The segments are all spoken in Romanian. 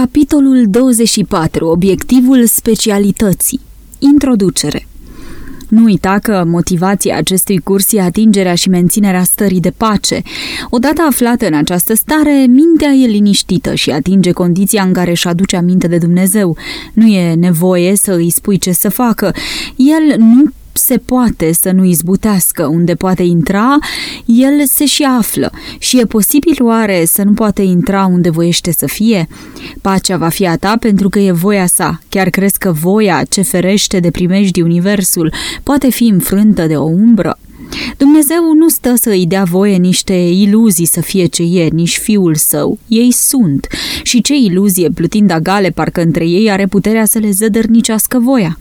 Capitolul 24. Obiectivul specialității. Introducere. Nu uita că motivația acestui curs e atingerea și menținerea stării de pace. Odată aflată în această stare, mintea e liniștită și atinge condiția în care își aduce aminte de Dumnezeu. Nu e nevoie să îi spui ce să facă. El nu se poate să nu izbutească, unde poate intra, el se și află și e posibil oare să nu poate intra unde voiește să fie? Pacea va fi a ta pentru că e voia sa. Chiar crezi că voia ce ferește de primești universul poate fi înfrântă de o umbră? Dumnezeu nu stă să îi dea voie niște iluzii să fie ce e, nici fiul său. Ei sunt. Și ce iluzie, plutind agale, parcă între ei are puterea să le zădărnicească voia.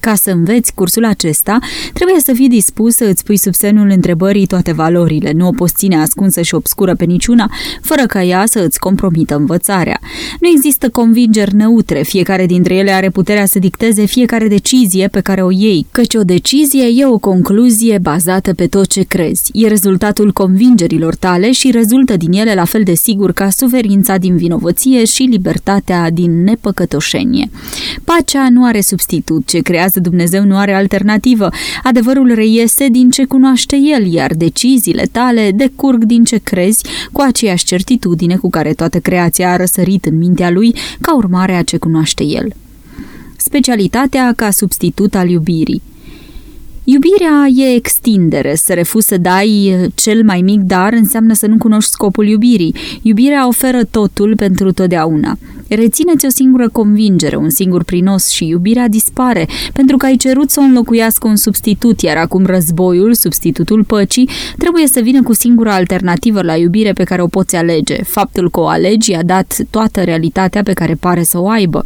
Ca să înveți cursul acesta, trebuie să fii dispus să îți pui sub semnul întrebării toate valorile, nu o poți ține ascunsă și obscură pe niciuna, fără ca ea să îți compromită învățarea. Nu există convingeri neutre, fiecare dintre ele are puterea să dicteze fiecare decizie pe care o iei, căci o decizie e o concluzie bazată pe tot ce crezi. E rezultatul convingerilor tale și rezultă din ele la fel de sigur ca suferința din vinovăție și libertatea din nepăcătoșenie. Pacea nu are substitut, ce creează creează Dumnezeu nu are alternativă. Adevărul reiese din ce cunoaște El, iar deciziile tale decurg din ce crezi, cu aceeași certitudine cu care toată creația a răsărit în mintea Lui ca urmare a ce cunoaște El. Specialitatea ca substitut al iubirii Iubirea e extindere, să refuzi să dai cel mai mic dar înseamnă să nu cunoști scopul iubirii. Iubirea oferă totul pentru totdeauna. Rețineți o singură convingere, un singur prinos și iubirea dispare, pentru că ai cerut să o înlocuiască un substitut, iar acum războiul, substitutul păcii, trebuie să vină cu singura alternativă la iubire pe care o poți alege. Faptul că o alegi i-a dat toată realitatea pe care pare să o aibă.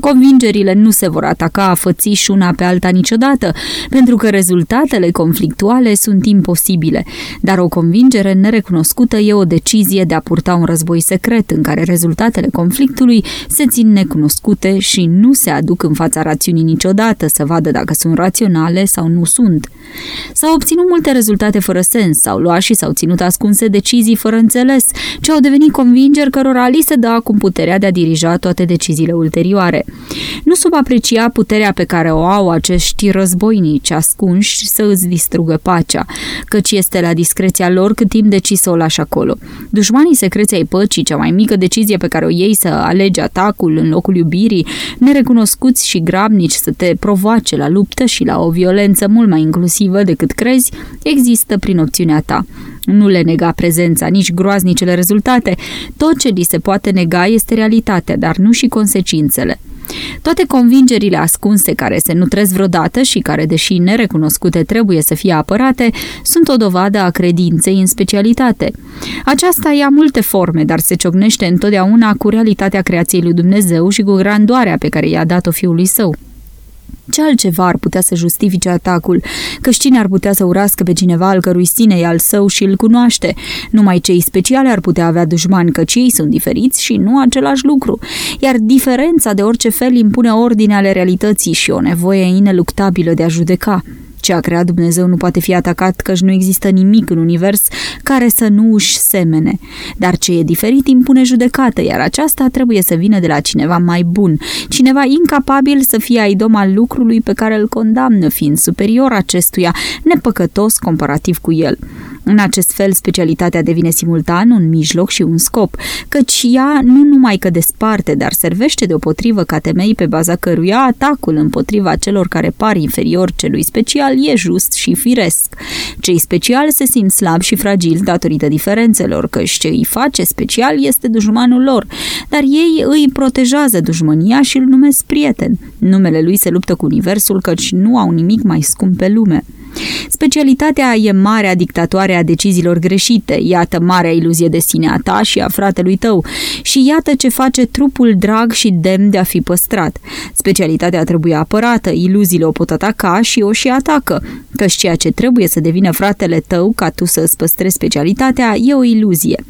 Convingerile nu se vor ataca și una pe alta niciodată, pentru că rezultatele conflictuale sunt imposibile, dar o convingere nerecunoscută e o decizie de a purta un război secret în care rezultatele conflictului se țin necunoscute și nu se aduc în fața rațiunii niciodată să vadă dacă sunt raționale sau nu sunt. S-au obținut multe rezultate fără sens, s-au luat și s-au ținut ascunse decizii fără înțeles, ce au devenit convingeri cărora li se dă acum puterea de a dirija toate deciziile ulterioare. Nu subaprecia puterea pe care o au acești războinici ascunși să îți distrugă pacea, căci este la discreția lor cât timp decizi să o lași acolo. Dușmanii secreți ai păcii, cea mai mică decizie pe care o iei să alegi atacul în locul iubirii, nerecunoscuți și grabnici să te provoace la luptă și la o violență mult mai inclusivă decât crezi, există prin opțiunea ta. Nu le nega prezența, nici groaznicele rezultate. Tot ce li se poate nega este realitatea, dar nu și consecințele. Toate convingerile ascunse care se nutresc vreodată și care, deși nerecunoscute, trebuie să fie apărate, sunt o dovadă a credinței în specialitate. Aceasta ia multe forme, dar se ciocnește întotdeauna cu realitatea creației lui Dumnezeu și cu grandoarea pe care i-a dat-o fiului său. Ce altceva ar putea să justifice atacul? Că cine ar putea să urască pe cineva al cărui sine e al său și îl cunoaște? Numai cei speciale ar putea avea dușmani, căci ei sunt diferiți și nu același lucru. Iar diferența de orice fel impune ordine ale realității și o nevoie ineluctabilă de a judeca. Ce a creat Dumnezeu nu poate fi atacat căci nu există nimic în univers care să nu își semene. Dar ce e diferit impune judecată, iar aceasta trebuie să vină de la cineva mai bun, cineva incapabil să fie aidom al lucrului pe care îl condamnă, fiind superior acestuia, nepăcătos comparativ cu el. În acest fel, specialitatea devine simultan un mijloc și un scop, căci ea nu numai că desparte, dar servește deopotrivă ca temei pe baza căruia atacul împotriva celor care par inferior celui special e just și firesc. Cei speciali se simt slabi și fragili datorită diferențelor, căci ce îi face special este dușmanul lor, dar ei îi protejează dușmânia și îl numesc prieten. Numele lui se luptă cu universul, căci nu au nimic mai scump pe lume. Specialitatea e marea dictatoare a deciziilor greșite, iată marea iluzie de sine a ta și a fratelui tău și iată ce face trupul drag și demn de a fi păstrat. Specialitatea trebuie apărată, iluziile o pot ataca și o și atacă, căci ceea ce trebuie să devină fratele tău ca tu să îți păstrezi specialitatea e o iluzie.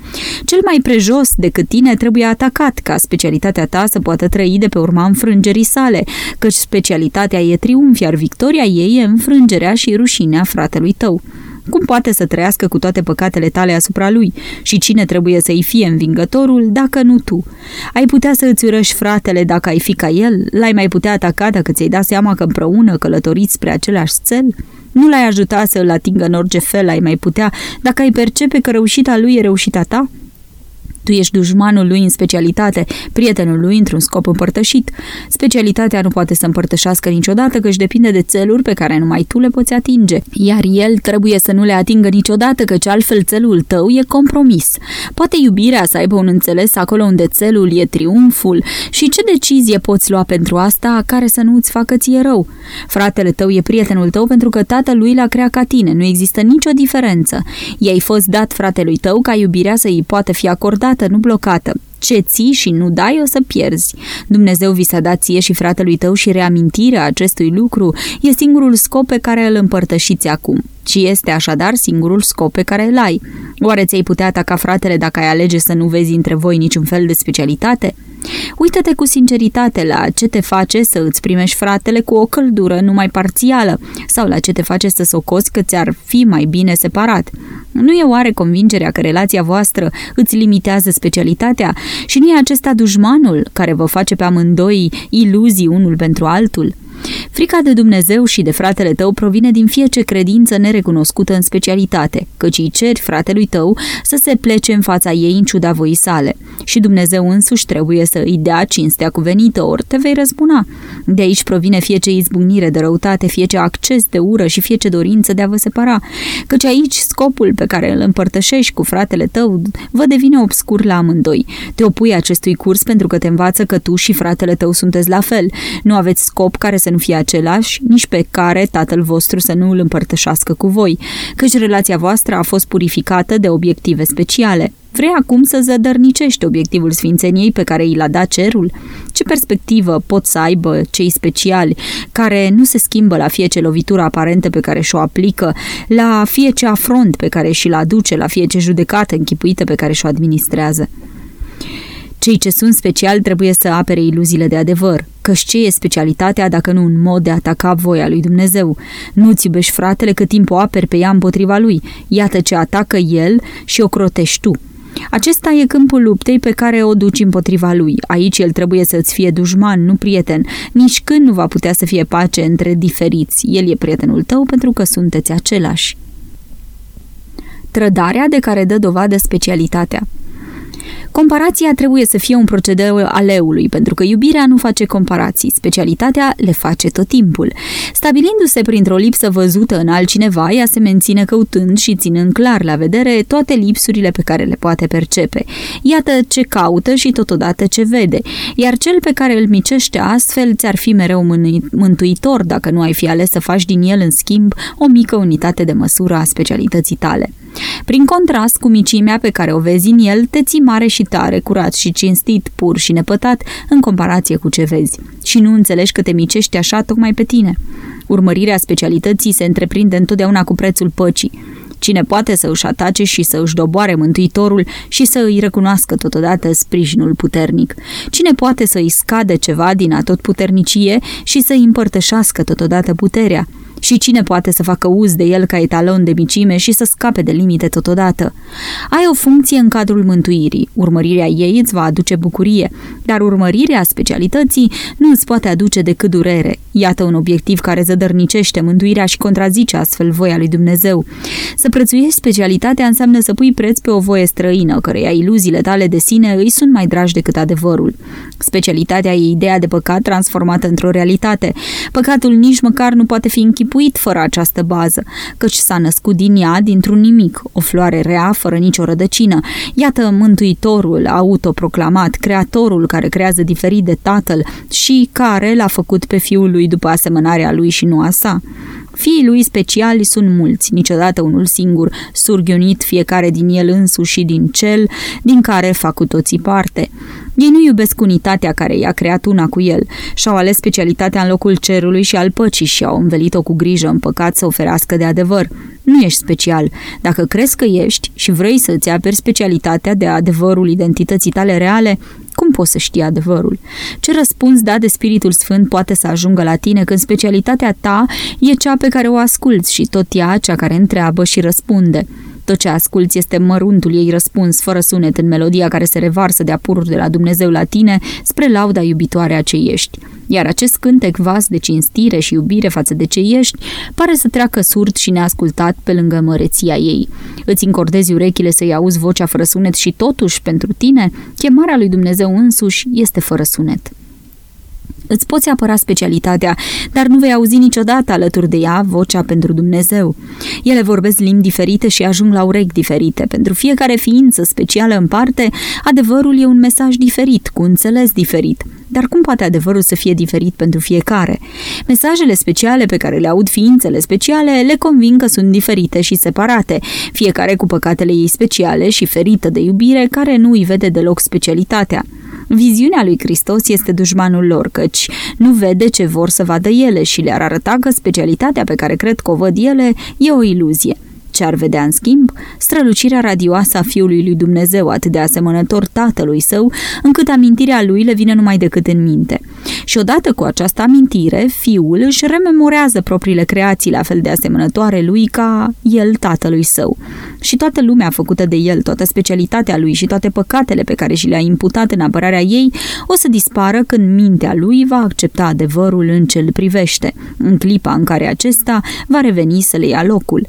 Cel mai prejos decât tine trebuie atacat ca specialitatea ta să poată trăi de pe urma înfrângerii sale, căci specialitatea e triumf, iar victoria ei e înfrângerea și rușinea fratelui tău. Cum poate să trăiască cu toate păcatele tale asupra lui? Și cine trebuie să-i fie învingătorul dacă nu tu? Ai putea să îți urăși fratele dacă ai fi ca el? L-ai mai putea ataca dacă ți-ai dat seama că împreună călătoriți spre același cel? Nu l-ai ajutat să îl atingă în orice fel, ai mai putea, dacă ai percepe că reușita lui e reușita ta? Tu ești dușmanul lui în specialitate, prietenul lui într-un scop împărtășit. Specialitatea nu poate să împărtășească niciodată că își depinde de țeluri pe care numai tu le poți atinge, iar el trebuie să nu le atingă niciodată căci altfel țelul tău e compromis. Poate iubirea să aibă un înțeles acolo unde țelul e triumful și ce decizie poți lua pentru asta care să nu îți facă ție rău? Fratele tău e prietenul tău pentru că tatăl lui l-a creat ca tine, nu există nicio diferență. I-ai fost dat fratelui tău ca iubirea să îi poată fi acordată nu blocată. Ce ții și nu dai o să pierzi. Dumnezeu vi s-a dat ție și fratelui tău și reamintirea acestui lucru e singurul scop pe care îl împărtășiți acum. Și este așadar singurul scop pe care îl ai. Oare ți-ai putea ataca fratele dacă ai alege să nu vezi între voi niciun fel de specialitate? Uită-te cu sinceritate la ce te face să îți primești fratele cu o căldură numai parțială sau la ce te face să socoți că ți-ar fi mai bine separat. Nu e oare convingerea că relația voastră îți limitează specialitatea și nu e acesta dușmanul care vă face pe amândoi iluzii unul pentru altul? Frica de Dumnezeu și de fratele tău provine din fiecare credință nerecunoscută în specialitate, căci îi ceri fratelui tău să se plece în fața ei în ciuda voii sale. Și Dumnezeu însuși trebuie să îi dea cinstea cuvenită, ori te vei răzbuna. De aici provine fiecare izbucnire de răutate, fiecare acces de ură și fiecare dorință de a vă separa, căci aici scopul pe care îl împărtășești cu fratele tău vă devine obscur la amândoi. Te opui acestui curs pentru că te învață că tu și fratele tău sunteți la fel. Nu aveți scop care să nu fie același, nici pe care tatăl vostru să nu îl împărtășească cu voi, căci relația voastră a fost purificată de obiective speciale. Vrei acum să zădărnicești obiectivul sfințeniei pe care i l-a dat cerul? Ce perspectivă pot să aibă cei speciali, care nu se schimbă la fiecare lovitură aparentă pe care și-o aplică, la fiecare afront pe care și-l aduce, la fiecare judecată închipuită pe care și-o administrează? Cei ce sunt speciali trebuie să apere iluziile de adevăr, căci ce e specialitatea dacă nu un mod de a ataca voia lui Dumnezeu? Nu-ți iubești fratele cât timp o aperi pe ea împotriva lui. Iată ce atacă el și o crotești tu. Acesta e câmpul luptei pe care o duci împotriva lui. Aici el trebuie să-ți fie dușman, nu prieten. Nici când nu va putea să fie pace între diferiți. El e prietenul tău pentru că sunteți același. Trădarea de care dă dovadă specialitatea. Comparația trebuie să fie un procedeu al eului, pentru că iubirea nu face comparații, specialitatea le face tot timpul. Stabilindu-se printr-o lipsă văzută în altcineva, ea se menține căutând și ținând clar la vedere toate lipsurile pe care le poate percepe. Iată ce caută și totodată ce vede, iar cel pe care îl micește astfel ți-ar fi mereu mântuitor dacă nu ai fi ales să faci din el, în schimb, o mică unitate de măsură a specialității tale. Prin contrast cu micimea pe care o vezi în el, te ții mare și tare, curat și cinstit, pur și nepătat, în comparație cu ce vezi. Și nu înțelegi că te micești așa tocmai pe tine. Urmărirea specialității se întreprinde întotdeauna cu prețul păcii. Cine poate să își atace și să își doboare mântuitorul și să îi recunoască totodată sprijinul puternic? Cine poate să îi scade ceva din atotputernicie și să îi împărtășească totodată puterea? Și cine poate să facă uz de el ca etalon de micime și să scape de limite totodată? Ai o funcție în cadrul mântuirii. Urmărirea ei îți va aduce bucurie, dar urmărirea specialității nu îți poate aduce decât durere. Iată un obiectiv care zădărnicește mântuirea și contrazice astfel voia lui Dumnezeu. Să prețuiești specialitatea înseamnă să pui preț pe o voie străină, căreia iluziile tale de sine îi sunt mai dragi decât adevărul. Specialitatea e ideea de păcat transformată într-o realitate. Păcatul nici măcar nu poate fi închipuit fără această bază, căci s-a născut din ea dintr-un nimic, o floare rea fără nicio rădăcină. Iată mântuitorul autoproclamat, creatorul care creează diferit de tatăl și care l-a făcut pe fiul lui după asemănarea lui și nu a sa. Fiii lui speciali sunt mulți, niciodată unul singur, surghiunit fiecare din el însuși și din cel din care fac cu toții parte. Ei nu iubesc unitatea care i-a creat una cu el și-au ales specialitatea în locul cerului și al păcii și au învelit-o cu grijă în păcat să oferească de adevăr. Nu ești special. Dacă crezi că ești și vrei să îți aperi specialitatea de adevărul identității tale reale, cum poți să știi adevărul? Ce răspuns dat de Spiritul Sfânt poate să ajungă la tine când specialitatea ta e cea pe care o asculți și tot ea cea care întreabă și răspunde? Tot ce asculți este măruntul ei răspuns, fără sunet, în melodia care se revarsă de apururi de la Dumnezeu la tine, spre lauda iubitoare a ce ești. Iar acest cântec vas de cinstire și iubire față de ce ești, pare să treacă surd și neascultat pe lângă măreția ei. Îți încordezi urechile să-i auzi vocea fără sunet și totuși, pentru tine, chemarea lui Dumnezeu însuși este fără sunet. Îți poți apăra specialitatea, dar nu vei auzi niciodată alături de ea vocea pentru Dumnezeu. Ele vorbesc limbi diferite și ajung la urechi diferite. Pentru fiecare ființă specială în parte, adevărul e un mesaj diferit, cu înțeles diferit. Dar cum poate adevărul să fie diferit pentru fiecare? Mesajele speciale pe care le aud ființele speciale le convin că sunt diferite și separate, fiecare cu păcatele ei speciale și ferită de iubire care nu îi vede deloc specialitatea. Viziunea lui Hristos este dușmanul lor, căci nu vede ce vor să vadă ele și le-ar arăta că specialitatea pe care cred că o văd ele e o iluzie. Ce ar vedea în schimb? Strălucirea radioasă a Fiului lui Dumnezeu, atât de asemănător tatălui său, încât amintirea lui le vine numai decât în minte. Și odată cu această amintire, Fiul își rememorează propriile creații la fel de asemănătoare lui ca el tatălui său. Și toată lumea făcută de el, toată specialitatea lui și toate păcatele pe care și le-a imputat în apărarea ei, o să dispară când mintea lui va accepta adevărul în ce îl privește, în clipa în care acesta va reveni să le ia locul.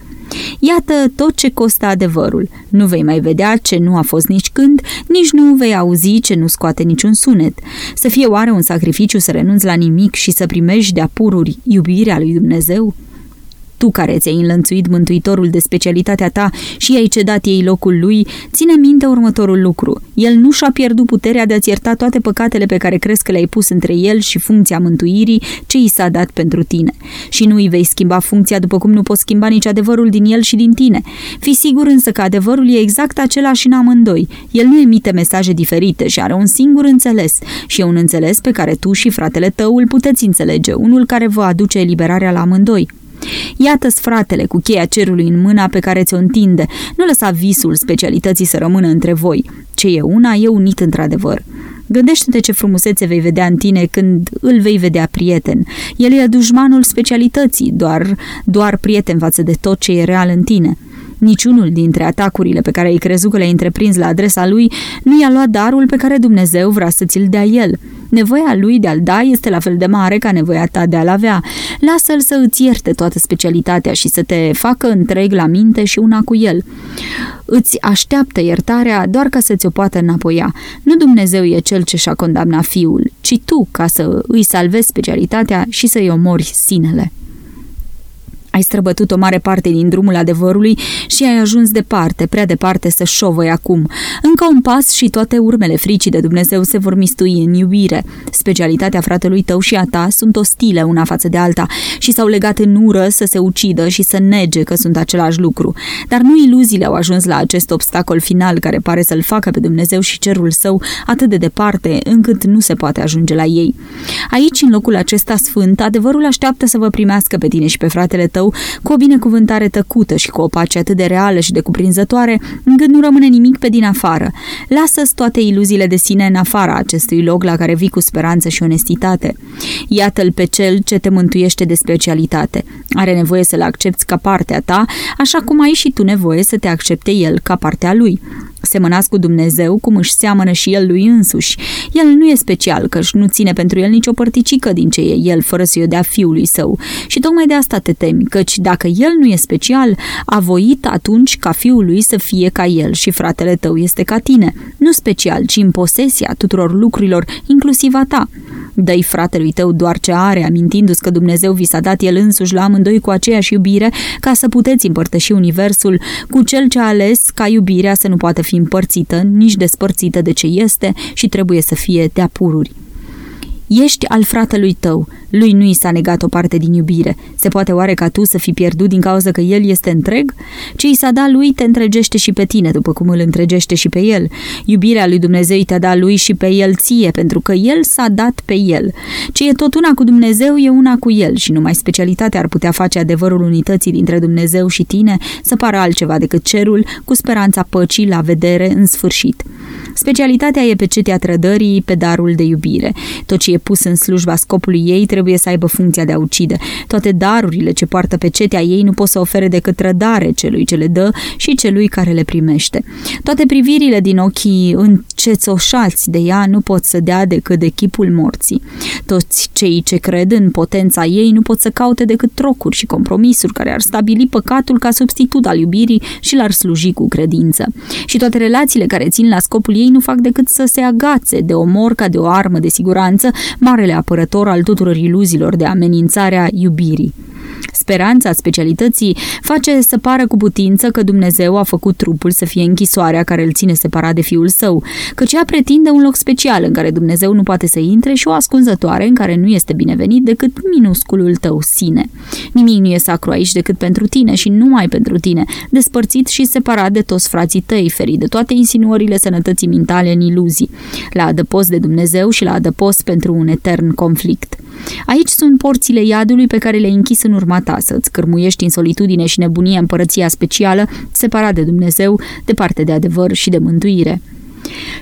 Iată tot ce costă adevărul. Nu vei mai vedea ce nu a fost nici când, nici nu vei auzi ce nu scoate niciun sunet. Să fie oare un sacrificiu să renunți la nimic și să primești de-a pururi iubirea lui Dumnezeu? Tu care ți-ai înlănțuit mântuitorul de specialitatea ta și i-ai cedat ei locul lui, ține minte următorul lucru. El nu și-a pierdut puterea de a-ți ierta toate păcatele pe care crezi că le-ai pus între el și funcția mântuirii ce i s-a dat pentru tine. Și nu îi vei schimba funcția după cum nu poți schimba nici adevărul din el și din tine. Fii sigur însă că adevărul e exact același în amândoi. El nu emite mesaje diferite și are un singur înțeles și e un înțeles pe care tu și fratele tău îl puteți înțelege, unul care vă aduce eliberarea la amândoi. Iată-ți fratele cu cheia cerului în mâna pe care ți-o întinde. Nu lăsa visul specialității să rămână între voi. Ce e una, e unit într-adevăr. Gândește-te ce frumusețe vei vedea în tine când îl vei vedea prieten. El e dușmanul specialității, doar, doar prieten față de tot ce e real în tine. Niciunul dintre atacurile pe care ai crezut că le-ai întreprins la adresa lui nu i-a luat darul pe care Dumnezeu vrea să ți-l dea el. Nevoia lui de a-l da este la fel de mare ca nevoia ta de a-l avea. Lasă-l să îți ierte toată specialitatea și să te facă întreg la minte și una cu el. Îți așteaptă iertarea doar ca să ți-o poată înapoia. Nu Dumnezeu e cel ce și-a condamnat fiul, ci tu ca să îi salvezi specialitatea și să-i omori sinele. Ai străbătut o mare parte din drumul adevărului și ai ajuns departe, prea departe să șovăi acum. Încă un pas și toate urmele fricii de Dumnezeu se vor mistui în iubire. Specialitatea fratelui tău și a ta sunt ostile una față de alta și s-au legat în ură să se ucidă și să nege că sunt același lucru. Dar nu iluziile au ajuns la acest obstacol final care pare să-l facă pe Dumnezeu și cerul său atât de departe încât nu se poate ajunge la ei. Aici, în locul acesta sfânt, adevărul așteaptă să vă primească pe tine și pe fratele tău tău cu o binecuvântare tăcută și cu o pace atât de reală și de cuprinzătoare, încât nu rămâne nimic pe din afară. Lasă-ți toate iluziile de sine în afara acestui loc la care vii cu speranță și onestitate. Iată-l pe cel ce te mântuiește de specialitate. Are nevoie să-l accepti ca partea ta, așa cum ai și tu nevoie să te accepte el ca partea lui semănați cu Dumnezeu cum își seamănă și el lui însuși. El nu e special, căci nu ține pentru el nicio părticică din ce e el, fără să-i o dea fiului său. Și tocmai de asta te temi, căci dacă el nu e special, a voit atunci ca fiul lui să fie ca el și fratele tău este ca tine. Nu special, ci în posesia tuturor lucrurilor, inclusiv a ta. Dă-i fratelui tău doar ce are, amintindu-ți că Dumnezeu vi s-a dat el însuși la amândoi cu aceeași iubire, ca să puteți împărtăși universul cu cel ce a ales ca iubirea să nu poată fi împărțită, nici despărțită de ce este și trebuie să fie de apururi. Ești al fratelui tău, lui nu i s-a negat o parte din iubire. Se poate oare ca tu să fii pierdut din cauza că el este întreg? Ce i s-a dat lui te întregește și pe tine, după cum îl întregește și pe el. Iubirea lui Dumnezeu te-a dat lui și pe el ție, pentru că el s-a dat pe el. Ce e tot una cu Dumnezeu e una cu el și numai specialitatea ar putea face adevărul unității dintre Dumnezeu și tine să pară altceva decât cerul, cu speranța păcii la vedere în sfârșit. Specialitatea e pe cetea trădării, pe darul de iubire. Tot ce e pus în slujba scopului ei trebuie să aibă funcția de a ucide. Toate darurile ce poartă pe cetea ei nu pot să ofere decât trădare celui ce le dă și celui care le primește. Toate privirile din ochii încețoșați de ea nu pot să dea decât de chipul morții. Toți cei ce cred în potența ei nu pot să caute decât trocuri și compromisuri care ar stabili păcatul ca substitut al iubirii și l-ar sluji cu credință. Și toate relațiile care țin la scopul ei nu fac decât să se agațe de omor ca de o armă de siguranță, marele apărător al tuturor iluziilor de amenințare a iubirii. Speranța specialității face să pară cu putință că Dumnezeu a făcut trupul să fie închisoarea care îl ține separat de fiul său, căci ea pretinde un loc special în care Dumnezeu nu poate să intre și o ascunzătoare în care nu este binevenit decât minusculul tău sine. Nimic nu e sacru aici decât pentru tine și numai pentru tine, despărțit și separat de toți frații tăi, ferit de toate insinuările sănătății mintale în iluzii, la adăpost de Dumnezeu și la adăpost pentru un etern conflict. Aici sunt porțile iadului pe care le-ai închis în urma ta, să-ți cărmuiești în solitudine și nebunie împărăția specială, separat de Dumnezeu, departe de adevăr și de mântuire.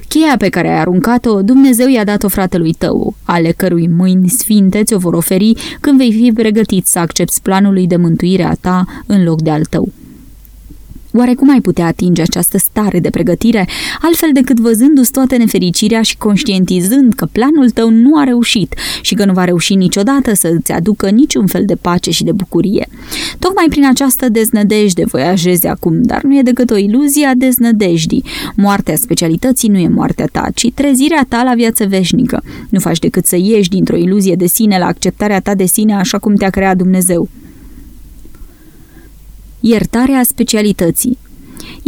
Cheia pe care ai aruncat-o, Dumnezeu i-a dat-o fratelui tău, ale cărui mâini sfinte ți-o vor oferi când vei fi pregătit să accepti planului de mântuire a ta în loc de al tău. Oare cum ai putea atinge această stare de pregătire, altfel decât văzându-ți toată nefericirea și conștientizând că planul tău nu a reușit și că nu va reuși niciodată să îți aducă niciun fel de pace și de bucurie? Tocmai prin această deznădejde voiajezi acum, dar nu e decât o iluzie a deznădejdii. Moartea specialității nu e moartea ta, ci trezirea ta la viață veșnică. Nu faci decât să ieși dintr-o iluzie de sine la acceptarea ta de sine așa cum te-a creat Dumnezeu. Iertarea specialității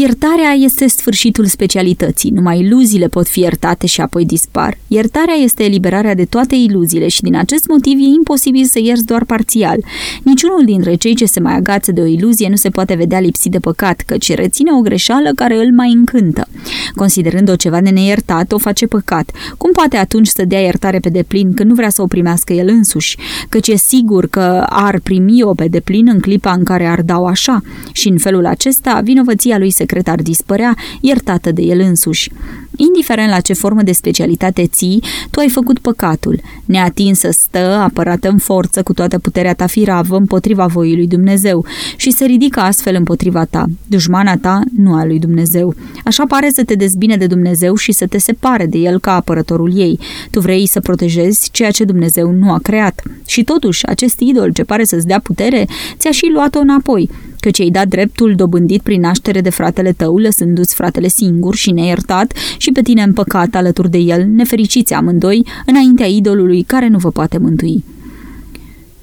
Iertarea este sfârșitul specialității, numai iluziile pot fi iertate și apoi dispar. Iertarea este eliberarea de toate iluziile și din acest motiv e imposibil să ierți doar parțial. Niciunul dintre cei ce se mai agață de o iluzie nu se poate vedea lipsit de păcat, căci reține o greșeală care îl mai încântă. Considerând-o ceva de neiertat, o face păcat. Cum poate atunci să dea iertare pe deplin când nu vrea să o primească el însuși? Căci e sigur că ar primi-o pe deplin în clipa în care ar da-o așa și în felul acesta vinovăția lui secret ar dispărea, iertată de el însuși. Indiferent la ce formă de specialitate ții, tu ai făcut păcatul. Neatinsă stă, apărată în forță cu toată puterea ta firavă împotriva voii lui Dumnezeu și se ridică astfel împotriva ta. Dușmana ta nu a lui Dumnezeu. Așa pare să te dezbine de Dumnezeu și să te separe de el ca apărătorul ei. Tu vrei să protejezi ceea ce Dumnezeu nu a creat. Și totuși, acest idol ce pare să-ți dea putere, ți-a și luat-o înapoi căci ai dat dreptul dobândit prin naștere de fratele tău, lăsându-ți fratele singur și neiertat și pe tine împăcat alături de el, nefericiți amândoi, înaintea idolului care nu vă poate mântui.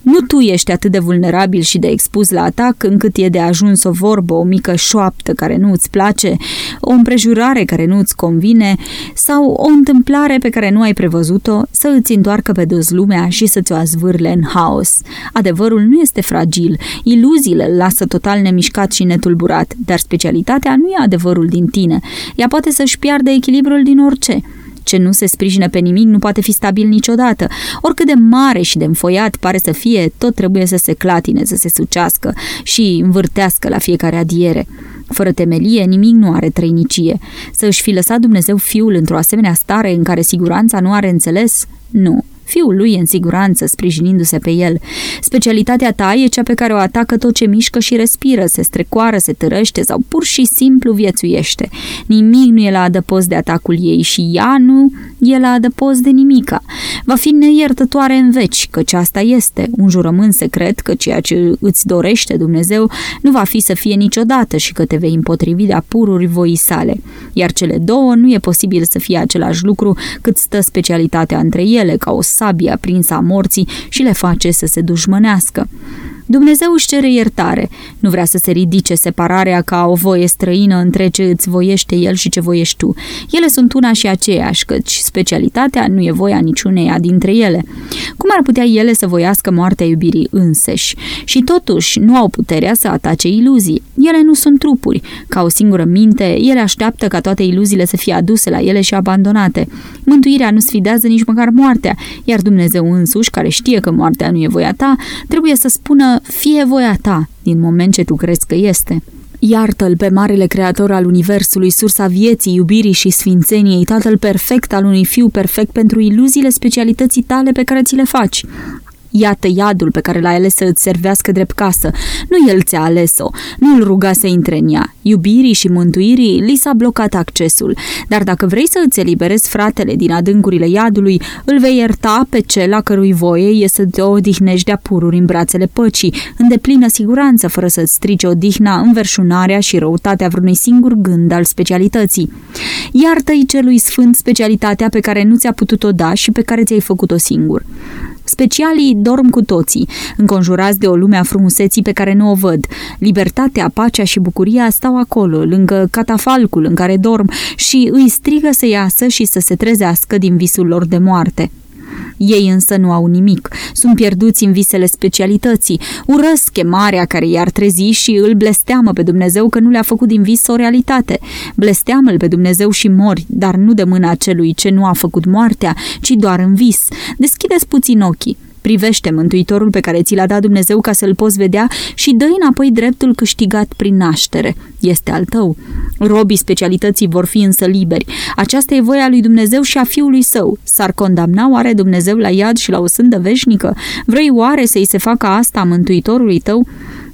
Nu tu ești atât de vulnerabil și de expus la atac încât e de ajuns o vorbă, o mică șoaptă care nu îți place, o împrejurare care nu îți convine sau o întâmplare pe care nu ai prevăzut-o să îți întoarcă pe dos lumea și să-ți o azvârle în haos. Adevărul nu este fragil, iluziile îl lasă total nemișcat și netulburat, dar specialitatea nu e adevărul din tine. Ea poate să-și piardă echilibrul din orice. Ce nu se sprijină pe nimic nu poate fi stabil niciodată. Oricât de mare și de înfoiat pare să fie, tot trebuie să se clatine, să se sucească și învârtească la fiecare adiere. Fără temelie, nimic nu are trăinicie. Să își fi lăsat Dumnezeu fiul într-o asemenea stare în care siguranța nu are înțeles? Nu fiul lui în siguranță, sprijinindu-se pe el. Specialitatea ta e cea pe care o atacă tot ce mișcă și respiră, se strecoară, se târăște sau pur și simplu viețuiește. Nimic nu e la adăpost de atacul ei și ea nu e la adăpost de nimica. Va fi neiertătoare în veci, căci asta este, un jurământ secret că ceea ce îți dorește Dumnezeu nu va fi să fie niciodată și că te vei împotrivi de apururi voii sale. Iar cele două nu e posibil să fie același lucru cât stă specialitatea între ele, ca o sabie aprinsă a morții și le face să se dușmănească. Dumnezeu își cere iertare, nu vrea să se ridice separarea ca o voie străină între ce îți voiește El și ce voiești tu. Ele sunt una și aceeași, căci specialitatea nu e voia niciuneia dintre ele. Cum ar putea ele să voiască moartea iubirii înseși? Și totuși nu au puterea să atace iluzii. Ele nu sunt trupuri. Ca o singură minte, ele așteaptă ca toate iluziile să fie aduse la ele și abandonate. Mântuirea nu sfidează nici măcar moartea, iar Dumnezeu însuși, care știe că moartea nu e voia ta, trebuie să spună fie voia ta, din moment ce tu crezi că este. Iartă-l pe Marele Creator al Universului, sursa vieții, iubirii și sfințeniei, Tatăl perfect al unui Fiu perfect pentru iluziile specialității tale pe care ți le faci. Iată iadul pe care l-ai ales să îți servească drept casă. Nu el ți-a ales-o, nu îl ruga să intre în ea. Iubirii și mântuirii li s-a blocat accesul. Dar dacă vrei să îți eliberezi fratele din adâncurile iadului, îl vei ierta pe cel a cărui voie e să te odihnești de-a pururi în brațele păcii, în deplină siguranță, fără să-ți strice odihna, înverșunarea și răutatea vreunui singur gând al specialității. Iartă-i celui sfânt specialitatea pe care nu ți-a putut-o da și pe care ți-ai făcut-o singur. Specialii dorm cu toții, înconjurați de o lume a frumuseții pe care nu o văd. Libertatea, pacea și bucuria stau acolo, lângă catafalcul în care dorm și îi strigă să iasă și să se trezească din visul lor de moarte. Ei însă nu au nimic, sunt pierduți în visele specialității, urăsc chemarea care i-ar trezi și îl blesteamă pe Dumnezeu că nu le-a făcut din vis o realitate. Blesteamă-l pe Dumnezeu și mori, dar nu de mâna celui ce nu a făcut moartea, ci doar în vis. Deschideți puțin ochii. Privește Mântuitorul pe care ți l-a dat Dumnezeu ca să-l poți vedea și dă înapoi dreptul câștigat prin naștere. Este al tău. Robii specialității vor fi însă liberi. Aceasta e voia lui Dumnezeu și a Fiului Său. S-ar condamna oare Dumnezeu la iad și la o sândă veșnică? Vrei oare să-i se facă asta Mântuitorului tău?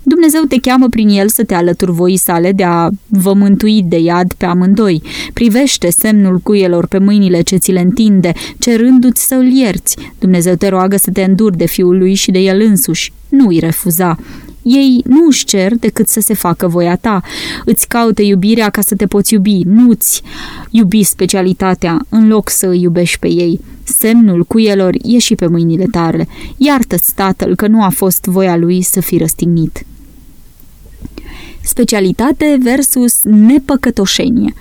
Dumnezeu te cheamă prin el să te alături voii sale de a vă mântui de iad pe amândoi. Privește semnul cuielor pe mâinile ce ți le întinde, cerându-ți să îl ierți. Dumnezeu te roagă să te înduri de fiul lui și de el însuși. Nu îi refuza. Ei nu își cer decât să se facă voia ta. Îți caută iubirea ca să te poți iubi, nu-ți iubi specialitatea în loc să îi iubești pe ei. Semnul cuielor e și pe mâinile tale. Iartă-ți tatăl că nu a fost voia lui să fi răstignit. Specialitate versus nepăcătoșenie.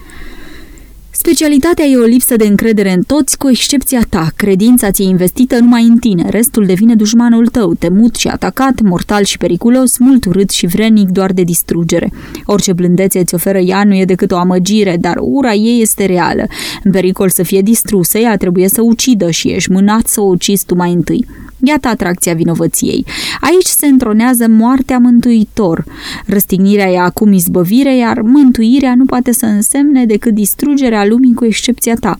Specialitatea e o lipsă de încredere în toți, cu excepția ta. Credința ți-e investită numai în tine, restul devine dușmanul tău, temut și atacat, mortal și periculos, mult urât și vrenic doar de distrugere. Orice blândețe îți oferă ea nu e decât o amăgire, dar ura ei este reală. În pericol să fie distrusă, ea trebuie să ucidă și ești mânat să o ucizi tu mai întâi. Iată atracția vinovăției. Aici se întronează moartea mântuitor. Răstignirea e acum izbăvire, iar mântuirea nu poate să însemne decât distrugerea lumii cu excepția ta.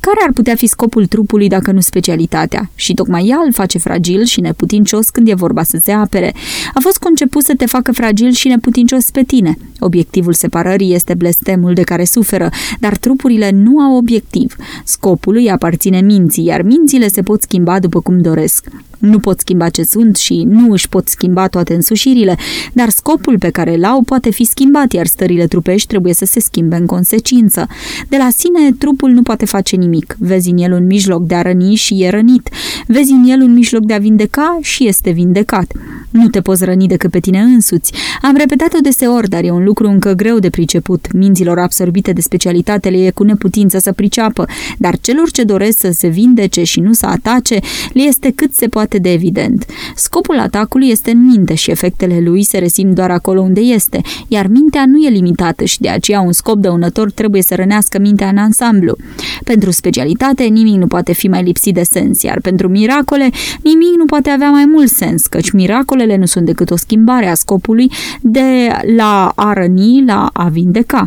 Care ar putea fi scopul trupului dacă nu specialitatea? Și tocmai ea îl face fragil și neputincios când e vorba să se apere. A fost conceput să te facă fragil și neputincios pe tine. Obiectivul separării este blestemul de care suferă, dar trupurile nu au obiectiv. Scopul îi aparține minții, iar mințile se pot schimba după cum doresc. Nu pot schimba ce sunt și nu își pot schimba toate însușirile, dar scopul pe care îl au poate fi schimbat, iar stările trupești trebuie să se schimbe în consecință. De la sine, trupul nu poate face nimic. Vezi în el un mijloc de a răni și e rănit. Vezi în el un mijloc de a vindeca și este vindecat. Nu te poți răni decât pe tine însuți. Am repetat-o deseori, dar e un lucru încă greu de priceput. Minților absorbite de specialitatele e cu neputință să priceapă, dar celor ce doresc să se vindece și nu să atace, le este cât se poate de evident. Scopul atacului este în minte și efectele lui se resimt doar acolo unde este, iar mintea nu e limitată și de aceea un scop dăunător trebuie să rănească mintea în ansamblu. Pentru specialitate, nimic nu poate fi mai lipsit de sens, iar pentru miracole, nimic nu poate avea mai mult sens, căci miracolele nu sunt decât o schimbare a scopului de la a răni la a vindeca.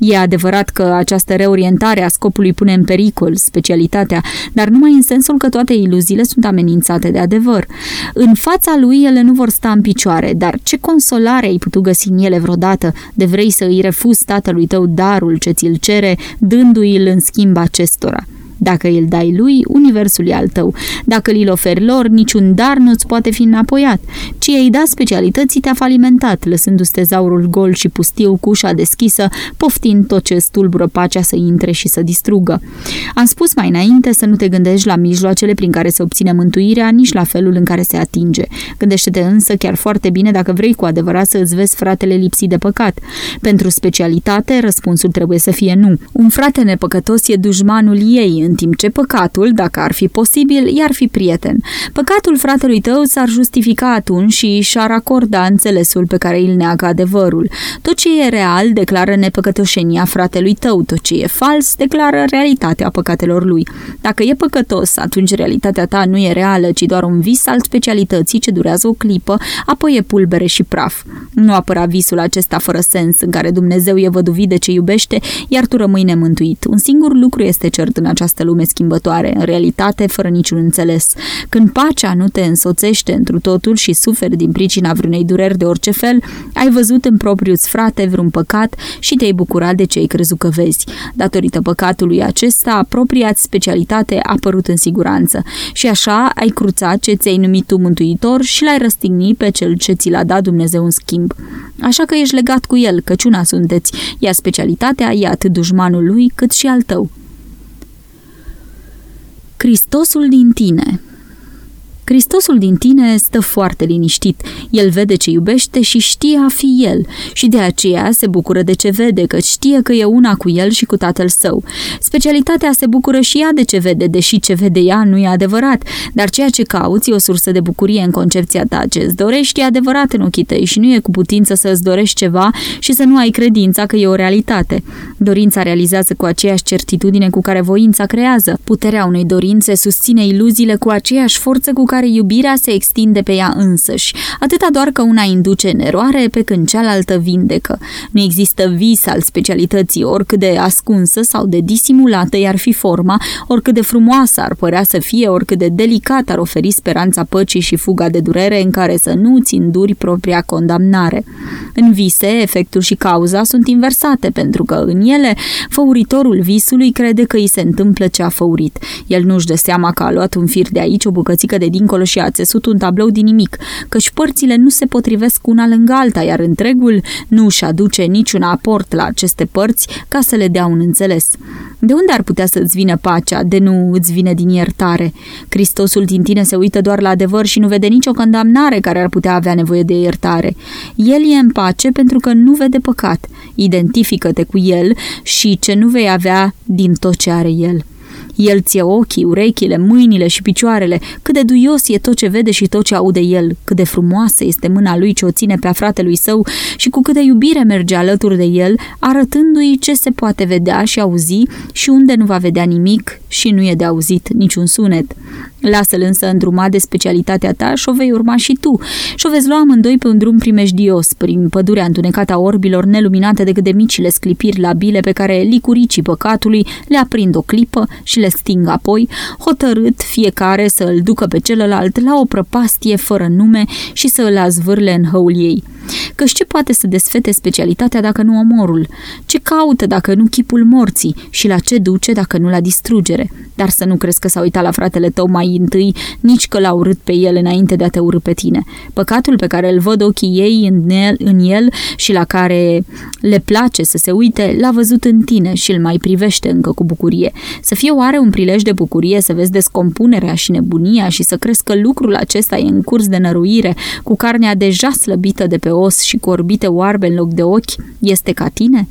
E adevărat că această reorientare a scopului pune în pericol specialitatea, dar numai în sensul că toate iluziile sunt amenințate de adevăr. În fața lui ele nu vor sta în picioare, dar ce consolare ai putut găsi în ele vreodată de vrei să îi refuzi tatălui tău darul ce ți-l cere, dându-i-l în schimb acestora? Dacă îl dai lui, universul e al tău. Dacă îl oferi lor, niciun dar nu-ți poate fi înapoiat. Ci ei da specialității te-a falimentat, lăsându-ți tezaurul gol și pustiu cu ușa deschisă, poftind tot ce stulbură pacea să intre și să distrugă. Am spus mai înainte să nu te gândești la mijloacele prin care se obține mântuirea, nici la felul în care se atinge. Gândește-te însă chiar foarte bine dacă vrei cu adevărat să îți vezi fratele lipsit de păcat. Pentru specialitate, răspunsul trebuie să fie nu. Un frate nepăcătos e dușmanul ei, în timp ce păcatul, dacă ar fi posibil, i-ar fi prieten. Păcatul fratelui tău s-ar justifica atunci și și-ar acorda înțelesul pe care îl neagă adevărul. Tot ce e real declară nepăcătoșenia fratelui tău, tot ce e fals declară realitatea păcatelor lui. Dacă e păcătos, atunci realitatea ta nu e reală, ci doar un vis al specialității ce durează o clipă, apoi e pulbere și praf. Nu apăra visul acesta fără sens, în care Dumnezeu e văduvit de ce iubește, iar tu rămâi nemântuit. Un singur lucru este cert în această lume schimbătoare, în realitate fără niciun înțeles. Când pacea nu te însoțește întru totul și suferi din pricina vreunei dureri de orice fel, ai văzut în propriul frate vreun păcat și te-ai bucurat de ce ai crezut că vezi. Datorită păcatului acesta, propria specialitate a apărut în siguranță și așa ai cruțat ce ți-ai numit tu mântuitor și l-ai răstignit pe cel ce ți l-a dat Dumnezeu în schimb. Așa că ești legat cu el, căci una sunteți, iar specialitatea e atât dușmanul lui cât și al tău. Cristosul din tine Hristosul din tine stă foarte liniștit. El vede ce iubește și știe a fi el și de aceea se bucură de ce vede, că știe că e una cu el și cu tatăl său. Specialitatea se bucură și ea de ce vede, deși ce vede ea nu e adevărat, dar ceea ce cauți e o sursă de bucurie în concepția ta. Ce îți dorești e adevărat în ochii tăi și nu e cu putință să îți dorești ceva și să nu ai credința că e o realitate. Dorința realizează cu aceeași certitudine cu care voința creează. Puterea unei dorințe susține iluziile cu aceeași forță cu care care iubirea se extinde pe ea însăși, atâta doar că una induce în eroare pe când cealaltă vindecă. Nu există vis al specialității, oricât de ascunsă sau de disimulată i-ar fi forma, oricât de frumoasă ar părea să fie, oricât de delicat ar oferi speranța păcii și fuga de durere în care să nu ți înduri propria condamnare. În vise, efectul și cauza sunt inversate, pentru că în ele, făuritorul visului crede că îi se întâmplă ce a făurit. El nu-și dă seama că a luat un fir de aici, o bucățică de dincolo și a țesut un tablou din nimic, căci părțile nu se potrivesc una lângă alta, iar întregul nu își aduce niciun aport la aceste părți ca să le dea un înțeles. De unde ar putea să-ți vină pacea, de nu îți vine din iertare? Hristosul din tine se uită doar la adevăr și nu vede nicio condamnare care ar putea avea nevoie de iertare. El e în pace pentru că nu vede păcat. Identifică-te cu el și ce nu vei avea din tot ce are el. El ție ochii, urechile, mâinile și picioarele, cât de duios e tot ce vede și tot ce aude el, cât de frumoasă este mâna lui ce o ține pe a fratelui său și cu câtă iubire merge alături de el, arătându-i ce se poate vedea și auzi și unde nu va vedea nimic și nu e de auzit niciun sunet. Lasă-l însă îndrumat de specialitatea ta și o vei urma și tu și o veți lua amândoi pe un drum primejdios, prin pădurea întunecată a orbilor neluminate decât de micile sclipiri labile pe care licuricii păcatului le aprind o clipă și le sting apoi, hotărât fiecare să îl ducă pe celălalt la o prăpastie fără nume și să îl azvârle în hăul ei. Căci ce poate să desfete specialitatea dacă nu omorul? Ce caută dacă nu chipul morții? Și la ce duce dacă nu la distrugere? Dar să nu crezi că s-a uitat la fratele tău mai întâi, nici că l-a urât pe el înainte de a te urâ pe tine. Păcatul pe care îl văd ochii ei în el, în el și la care le place să se uite, l-a văzut în tine și îl mai privește încă cu bucurie. Să fie oare un prilej de bucurie să vezi descompunerea și nebunia și să crezi că lucrul acesta e în curs de năruire, cu carnea deja slăbită de pe os și cu orbite oarbe în loc de ochi, este ca tine?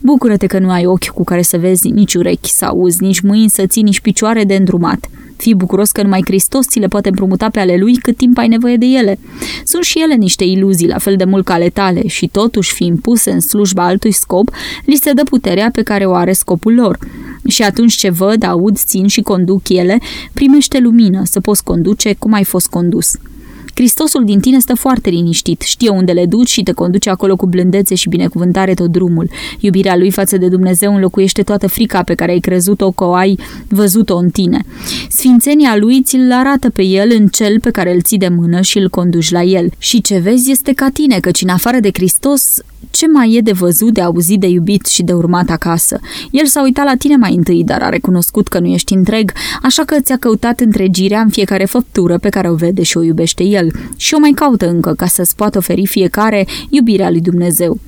Bucură-te că nu ai ochi cu care să vezi, nici urechi să auzi, nici mâini să ții, nici picioare de îndrumat. Fii bucuros că numai Hristos ți le poate împrumuta pe ale lui cât timp ai nevoie de ele. Sunt și ele niște iluzii, la fel de mult ca ale tale, și totuși, fiind puse în slujba altui scop, li se dă puterea pe care o are scopul lor. Și atunci ce văd, aud, țin și conduc ele, primește lumină să poți conduce cum ai fost condus. Hristosul din tine stă foarte liniștit, știe unde le duci și te conduce acolo cu blândețe și binecuvântare tot drumul. Iubirea lui față de Dumnezeu înlocuiește toată frica pe care ai crezut-o că o ai văzut-o în tine. Sfințenia lui ți-l arată pe el în cel pe care îl ții de mână și îl conduci la el. Și ce vezi este ca tine, căci în afară de Hristos ce mai e de văzut, de auzit, de iubit și de urmat acasă? El s-a uitat la tine mai întâi, dar a recunoscut că nu ești întreg, așa că ți-a căutat întregirea în fiecare făptură pe care o vede și o iubește el și o mai caută încă ca să-ți poată oferi fiecare iubirea lui Dumnezeu.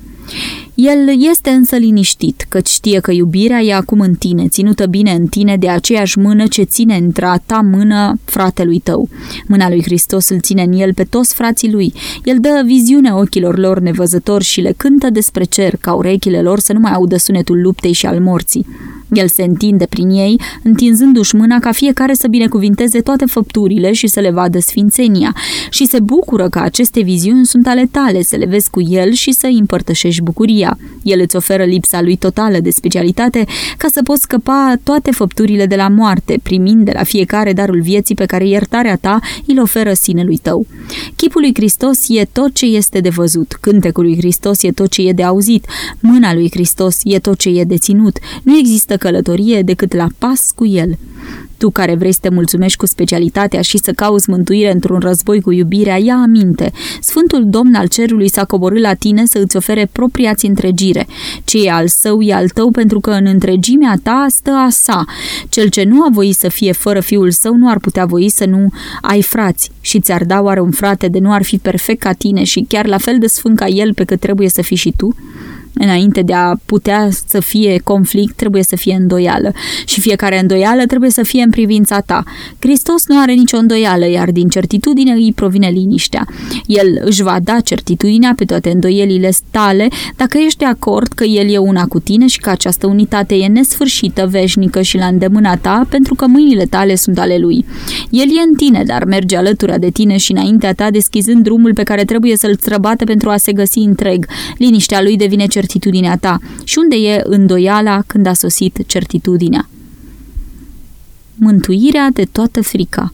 El este însă liniștit, căci știe că iubirea e acum în tine, ținută bine în tine de aceeași mână ce ține într a ta mână fratelui tău. Mâna lui Hristos îl ține în el pe toți frații lui. El dă viziune ochilor lor nevăzători și le cântă despre cer, ca urechile lor să nu mai audă sunetul luptei și al morții. El se întinde prin ei, întinzându-și mâna ca fiecare să binecuvinteze toate făpturile și să le vadă sfințenia și se bucură că aceste viziuni sunt ale tale, să le vezi cu el și să îi împărtășești bucuria. El îți oferă lipsa lui totală de specialitate ca să poți scăpa toate făpturile de la moarte, primind de la fiecare darul vieții pe care iertarea ta îl oferă sinelui tău. Chipul lui Hristos e tot ce este de văzut, cântecul lui Hristos e tot ce e de auzit, mâna lui Hristos e tot ce e de ținut. Nu există călătorie decât la pas cu el. Tu care vrei să te mulțumești cu specialitatea și să cauți mântuire într-un război cu iubirea, ia aminte. Sfântul Domn al Cerului s-a coborât la tine să îți ofere propria-ți întregire. Ce e al său e al tău pentru că în întregimea ta stă a sa. Cel ce nu a voit să fie fără fiul său nu ar putea voi să nu ai frați și ți-ar da oare un frate de nu ar fi perfect ca tine și chiar la fel de sfânt ca el pe cât trebuie să fii și tu? Înainte de a putea să fie conflict, trebuie să fie îndoială. Și fiecare îndoială trebuie să fie în privința ta. Hristos nu are nicio îndoială, iar din certitudine îi provine liniștea. El își va da certitudinea pe toate îndoielile tale dacă ești de acord că El e una cu tine și că această unitate e nesfârșită, veșnică și la îndemâna ta, pentru că mâinile tale sunt ale Lui. El e în tine, dar merge alături de tine și înaintea ta, deschizând drumul pe care trebuie să-l străbate pentru a se găsi întreg. Liniștea Lui devine certitudine certitudinea ta și unde e îndoiala când a sosit certitudinea. Mântuirea de toată frica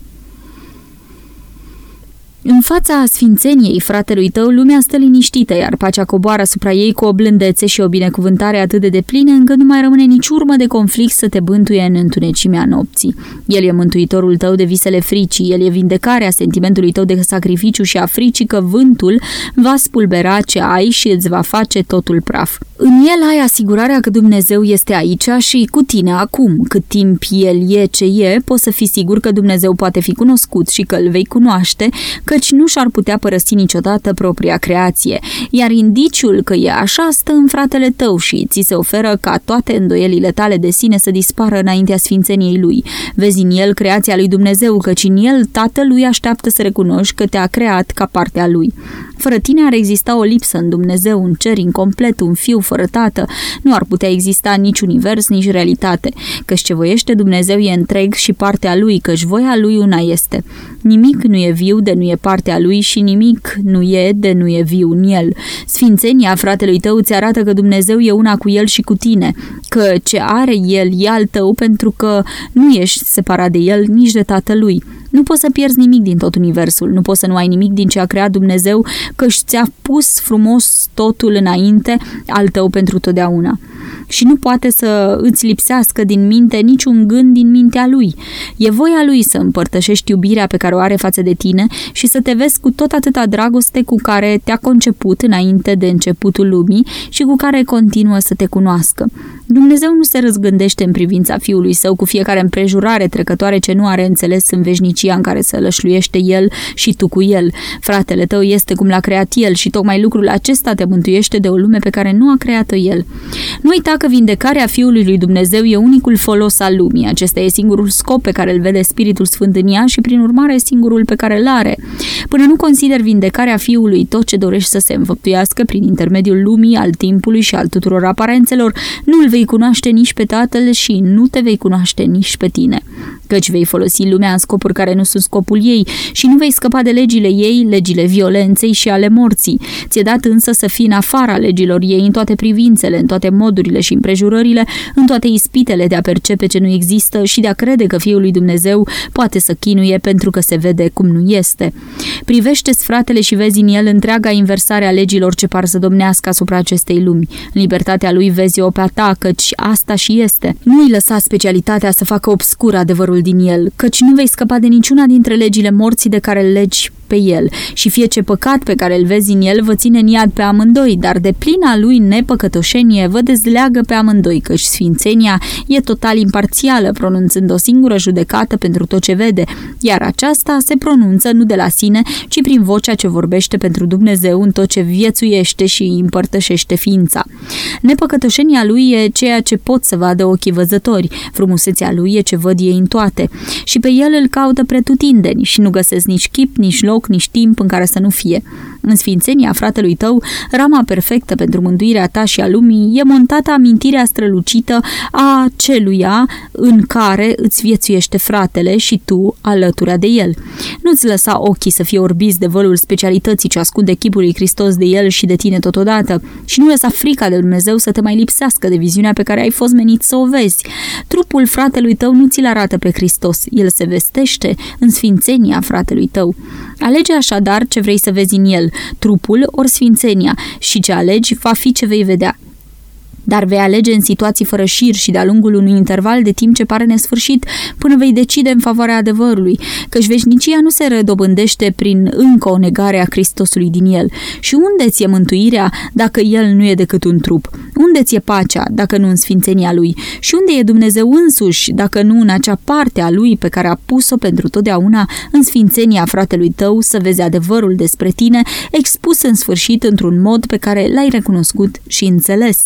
în fața sfințeniei fratelui tău, lumea stă liniștită, iar pacea coboară asupra ei cu o blândețe și o binecuvântare atât de deplină încât nu mai rămâne nici urmă de conflict să te bântuie în întunecimea nopții. El e mântuitorul tău de visele fricii, el e vindecarea sentimentului tău de sacrificiu și a fricii că vântul va spulbera ce ai și îți va face totul praf. În el ai asigurarea că Dumnezeu este aici și cu tine acum. Cât timp el e ce e, poți să fii sigur că Dumnezeu poate fi cunoscut și că îl vei cunoaște, căci nu și-ar putea părăsi niciodată propria creație, iar indiciul că e așa stă în fratele tău și ți se oferă ca toate îndoielile tale de sine să dispară înaintea sfințeniei lui. Vezi în el creația lui Dumnezeu, căci în el tatălui așteaptă să recunoști că te-a creat ca parte a lui. Fără tine ar exista o lipsă în Dumnezeu, un cer incomplet, un fiu fără tată. Nu ar putea exista nici univers, nici realitate. Căci ce voiește Dumnezeu e întreg și partea lui, căci voia lui una este. Nimic nu e viu de nu e partea lui și nimic nu e de nu e viu în el. Sfințenia fratelui tău ți arată că Dumnezeu e una cu el și cu tine, că ce are el e al tău pentru că nu ești separat de el nici de tatălui. Nu poți să pierzi nimic din tot universul, nu poți să nu ai nimic din ce a creat Dumnezeu, că ți-a pus frumos totul înainte al tău pentru totdeauna. Și nu poate să îți lipsească din minte niciun gând din mintea lui. E voia lui să împărtășești iubirea pe care o are față de tine și să te vezi cu tot atâta dragoste cu care te-a conceput înainte de începutul lumii și cu care continuă să te cunoască. Dumnezeu nu se răzgândește în privința fiului său cu fiecare împrejurare trecătoare ce nu are înțeles în veșnicia în care să lășluiește el și tu cu el. Fratele tău este cum l-a creat el și tocmai lucrul acesta te mântuiește de o lume pe care nu a creat-o el. Nu uita că vindecarea Fiului lui Dumnezeu e unicul folos al lumii. Acesta e singurul scop pe care îl vede Spiritul Sfânt în ea și prin urmare singurul pe care îl are. Până nu consider vindecarea Fiului tot ce dorești să se înfăptuiască prin intermediul lumii, al timpului și al tuturor aparențelor, nu îl vei cunoaște nici pe Tatăl și nu te vei cunoaște nici pe tine căci vei folosi lumea în scopuri care care nu sunt scopul ei și nu vei scăpa de legile ei, legile violenței și ale morții. Ți-e dat însă să fii în afara legilor ei în toate privințele, în toate modurile și împrejurările, în toate ispitele de a percepe ce nu există și de a crede că Fiul lui Dumnezeu poate să chinuie pentru că se vede cum nu este. Privește-ți fratele și vezi în el întreaga inversare a legilor ce par să domnească asupra acestei lumi. În libertatea lui vezi o pe a ta, căci asta și este. Nu îi lăsa specialitatea să facă obscur adevărul din el, căci nu vei scăpa de niciuna dintre legile morții de care legi pe el. Și fie ce păcat pe care îl vezi în el vă ține în iad pe amândoi, dar de plina lui nepăcătoșenie vă dezleagă pe amândoi, căci sfințenia e total imparțială, pronunțând o singură judecată pentru tot ce vede, iar aceasta se pronunță nu de la sine, ci prin vocea ce vorbește pentru Dumnezeu în tot ce viețuiește și împărtășește ființa. Nepăcătoșenia lui e ceea ce pot să vadă ochii văzători, frumusețea lui e ce văd ei în toate. Și pe el îl caută pretutindeni și nu găsesc nici chip, nici loc, loc, nici timp în care să nu fie. În sfințenia fratelui tău, rama perfectă pentru mântuirea ta și a lumii, e montată amintirea strălucită a celuia în care îți viețuiește fratele și tu alătura de el. Nu-ți lăsa ochii să fie orbiți de vălul specialității ce ascunde chipul lui Hristos de el și de tine totodată și nu lăsa frica de Dumnezeu să te mai lipsească de viziunea pe care ai fost menit să o vezi. Trupul fratelui tău nu ți-l arată pe Hristos, el se vestește în sfințenia fratelui tău. Alege așadar ce vrei să vezi în el, trupul ori sfințenia, și ce alegi va fi ce vei vedea dar vei alege în situații fără șir și de-a lungul unui interval de timp ce pare nesfârșit până vei decide în favoarea adevărului, căci veșnicia nu se redobândește prin încă o negare a Hristosului din el. Și unde ți-e mântuirea dacă el nu e decât un trup? Unde ți-e pacea dacă nu în sfințenia lui? Și unde e Dumnezeu însuși dacă nu în acea parte a lui pe care a pus-o pentru totdeauna în sfințenia fratelui tău să vezi adevărul despre tine expus în sfârșit într-un mod pe care l-ai recunoscut și înțeles?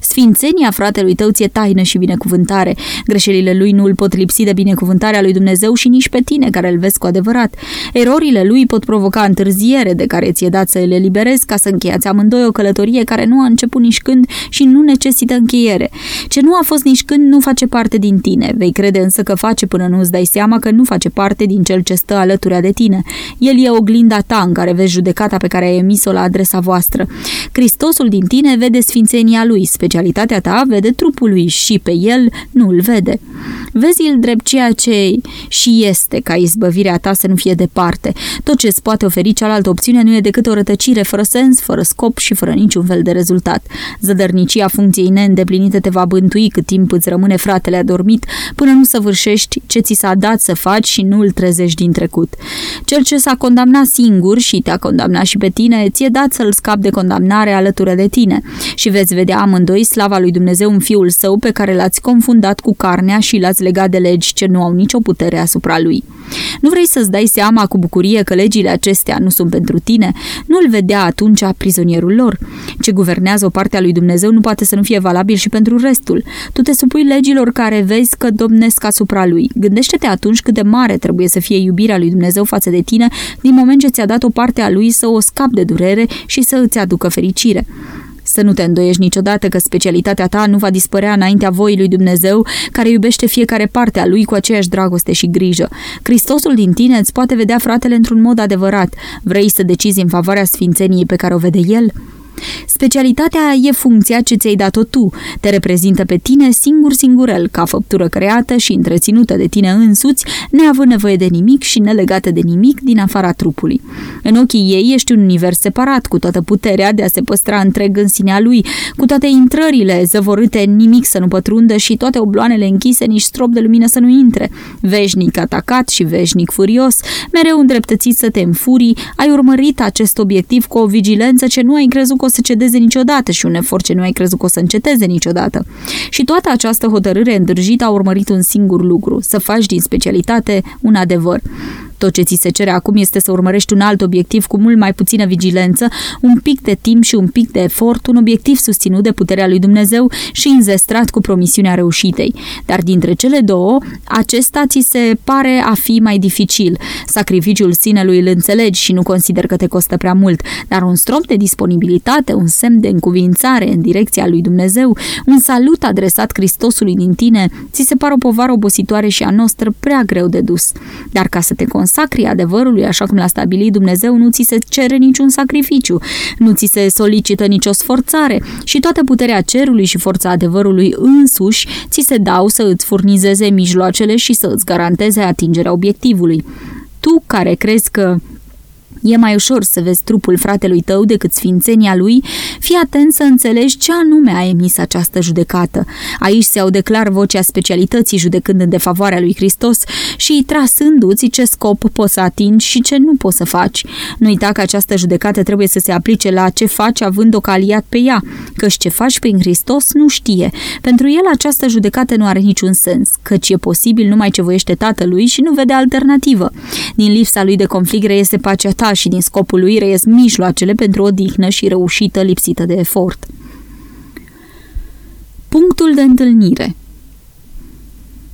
Sfințenia fratelui tău ție taină și binecuvântare. Greșelile lui nu îl pot lipsi de binecuvântarea lui Dumnezeu și nici pe tine care îl vezi cu adevărat. Erorile lui pot provoca întârziere de care ți-e dat să le liberezi ca să încheiați amândoi o călătorie care nu a început nici când și nu necesită încheiere. Ce nu a fost nici când nu face parte din tine. Vei crede însă că face până nu-ți dai seama că nu face parte din cel ce stă alături de tine. El e oglinda ta în care vezi judecata pe care ai emis-o la adresa voastră. Hristosul din tine vede sfințenia lui, specialitatea ta vede trupul lui și pe el nu îl vede. Vezi-l drept ceea ce și este ca izbăvirea ta să nu fie departe. Tot ce îți poate oferi cealaltă opțiune nu e decât o rătăcire fără sens, fără scop și fără niciun fel de rezultat. Zădărnicia funcției neîndeplinite te va bântui cât timp îți rămâne fratele adormit, până nu săvârșești ce ți s-a dat să faci și nu îl trezești din trecut. Cel ce s-a condamnat singur și te-a condamnat și pe tine, ți-e dat să-l scap de condamnare alături de tine și veți vedea amândoi slava lui Dumnezeu în Fiul Său pe care l-ați confundat cu carnea și l-ați legat de legi ce nu au nicio putere asupra lui. Nu vrei să-ți dai seama cu bucurie că legile acestea nu sunt pentru tine? Nu-l vedea atunci prizonierul lor. Ce guvernează o parte a lui Dumnezeu nu poate să nu fie valabil și pentru restul. Tu te supui legilor care vezi că domnesc asupra lui. Gândește-te atunci cât de mare trebuie să fie iubirea lui Dumnezeu față de tine din moment ce ți-a dat o parte a lui să o scap de durere și să îți aducă fericire. Să nu te îndoiești niciodată că specialitatea ta nu va dispărea înaintea voii lui Dumnezeu, care iubește fiecare parte a lui cu aceeași dragoste și grijă. Hristosul din tine îți poate vedea fratele într-un mod adevărat. Vrei să decizi în favoarea sfințeniei pe care o vede el? Specialitatea e funcția ce ți-ai dat-o tu, te reprezintă pe tine singur singurel, ca făptură creată și întreținută de tine însuți, neavând nevoie de nimic și nelegată de nimic din afara trupului. În ochii ei ești un univers separat, cu toată puterea de a se păstra întreg în sinea lui, cu toate intrările zăvorâte, nimic să nu pătrundă și toate obloanele închise, nici strop de lumină să nu intre. Veșnic atacat și veșnic furios, mereu îndreptățit să te înfurii, ai urmărit acest obiectiv cu o vigilență ce nu ai crezut că o să cedeze niciodată și un efort ce nu ai crezut că o să înceteze niciodată. Și toată această hotărâre îndrăjită a urmărit un singur lucru, să faci din specialitate un adevăr. Tot ce ți se cere acum este să urmărești un alt obiectiv cu mult mai puțină vigilență, un pic de timp și un pic de efort, un obiectiv susținut de puterea lui Dumnezeu și înzestrat cu promisiunea reușitei. Dar dintre cele două, acesta ți se pare a fi mai dificil. Sacrificiul sinelui îl înțelegi și nu consider că te costă prea mult, dar un strop de disponibilitate, un semn de încuvințare în direcția lui Dumnezeu, un salut adresat Hristosului din tine, ți se pare o povară obositoare și a noastră prea greu de dus. Dar ca să te consacri adevărului așa cum l-a stabilit Dumnezeu, nu ți se cere niciun sacrificiu, nu ți se solicită nicio sforțare și toată puterea cerului și forța adevărului însuși ți se dau să îți furnizeze mijloacele și să îți garanteze atingerea obiectivului. Tu care crezi că E mai ușor să vezi trupul fratelui tău decât sfințenia lui, fii atent să înțelegi ce anume a emis această judecată. Aici se aude clar vocea specialității judecând în defavoarea lui Hristos și trasându-ți ce scop poți să atingi și ce nu poți să faci. Nu uita că această judecată trebuie să se aplice la ce faci având-o ca aliat pe ea, căci ce faci prin Hristos nu știe. Pentru el această judecată nu are niciun sens, căci e posibil numai ce voiește tatălui și nu vede alternativă. Din lipsa lui de conflict reiese pacea ta și din scopul lui reies mijloacele pentru o dihnă și reușită lipsită de efort. Punctul de întâlnire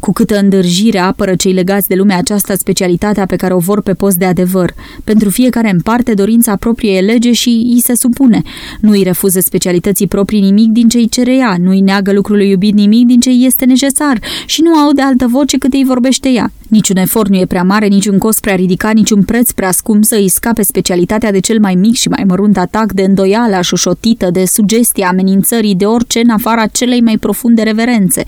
cu câtă îndârjire apără cei legați de lumea aceasta specialitatea pe care o vor pe post de adevăr. Pentru fiecare în parte dorința proprie e lege și îi se supune. Nu îi refuză specialității proprii nimic din ce îi cere ea, nu îi neagă lucrului iubit nimic din ce îi este necesar și nu aude altă voce cât îi vorbește ea. Niciun efort nu e prea mare, niciun cost prea ridicat, niciun preț prea scump să îi scape specialitatea de cel mai mic și mai mărunt atac de îndoială așușotită, de sugestia amenințării, de orice în afara celei mai profunde reverențe.